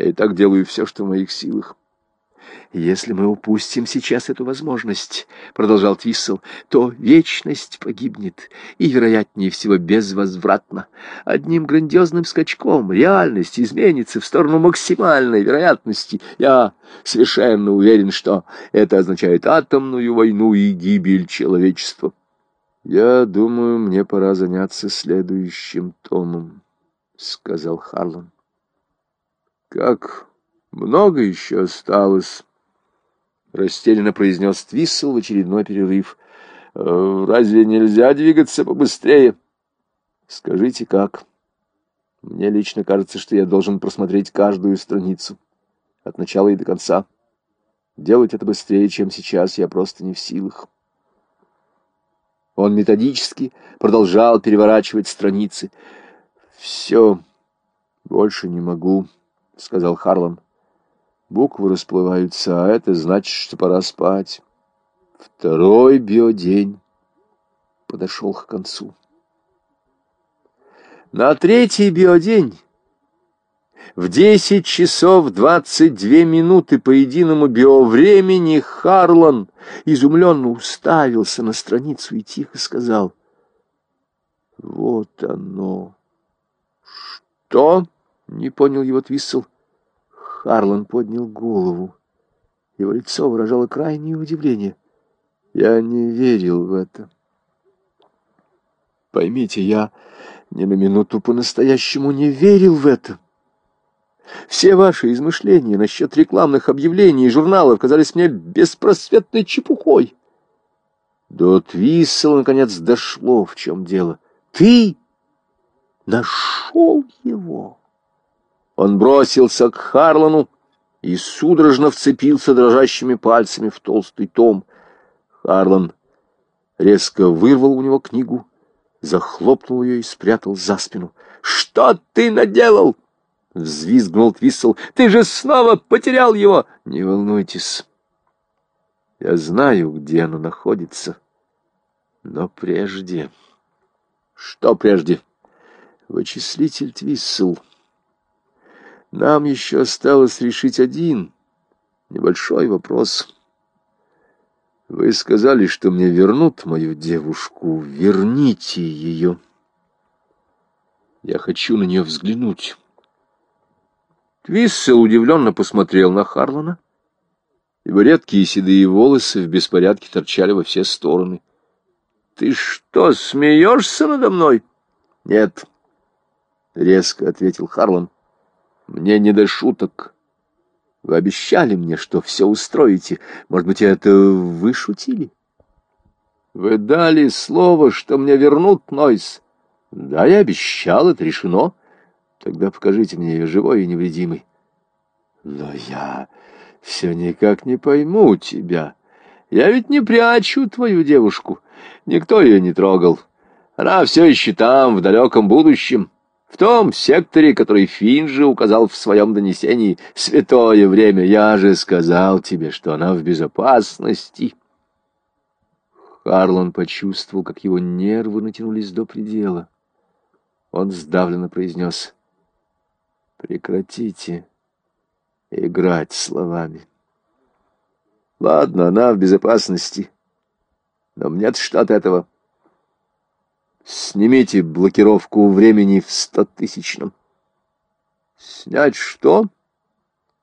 Я и так делаю все, что в моих силах. «Если мы упустим сейчас эту возможность, — продолжал Твиссел, — то вечность погибнет, и, вероятнее всего, безвозвратно. Одним грандиозным скачком реальность изменится в сторону максимальной вероятности. Я совершенно уверен, что это означает атомную войну и гибель человечества». «Я думаю, мне пора заняться следующим томом», — сказал Харлан. «Как много еще осталось?» — растерянно произнес Твиссел в очередной перерыв. «Э, «Разве нельзя двигаться побыстрее?» «Скажите, как?» «Мне лично кажется, что я должен просмотреть каждую страницу, от начала и до конца. Делать это быстрее, чем сейчас, я просто не в силах». Он методически продолжал переворачивать страницы. «Все, больше не могу», — сказал Харлан. Буквы расплываются, а это значит, что пора спать. Второй биодень подошел к концу. На третий биодень в десять часов двадцать две минуты по единому биовремени Харлан изумленно уставился на страницу и тихо сказал «Вот оно!» «Что?» — не понял его Твиссел. Харлан поднял голову. Его лицо выражало крайнее удивление. Я не верил в это. Поймите, я ни на минуту по-настоящему не верил в это. Все ваши измышления насчет рекламных объявлений и журналов казались мне беспросветной чепухой. До Твиссела, наконец, дошло, в чем дело. Ты нашел его. Он бросился к Харлану и судорожно вцепился дрожащими пальцами в толстый том. Харлан резко вырвал у него книгу, захлопнул ее и спрятал за спину. «Что ты наделал?» — взвизгнул Твиссел. «Ты же снова потерял его!» «Не волнуйтесь, я знаю, где оно находится. Но прежде...» «Что прежде?» «Вычислитель Твиссел». Нам еще осталось решить один небольшой вопрос. Вы сказали, что мне вернут мою девушку. Верните ее. Я хочу на нее взглянуть. Твиссел удивленно посмотрел на Харлана. Его редкие седые волосы в беспорядке торчали во все стороны. «Ты что, смеешься надо мной?» «Нет», — резко ответил Харлан. Мне не до шуток. Вы обещали мне, что все устроите. Может быть, это вы шутили? Вы дали слово, что мне вернут Нойс. Да, я обещал, это решено. Тогда покажите мне ее живой и невредимой. Но я все никак не пойму тебя. Я ведь не прячу твою девушку. Никто ее не трогал. Она все еще там, в далеком будущем. В том секторе, который Финджи указал в своем донесении, святое время, я же сказал тебе, что она в безопасности. Харлан почувствовал, как его нервы натянулись до предела. Он сдавленно произнес, «Прекратите играть словами. Ладно, она в безопасности, но мне-то что от этого?» Снимите блокировку времени в стотысячном. Снять что?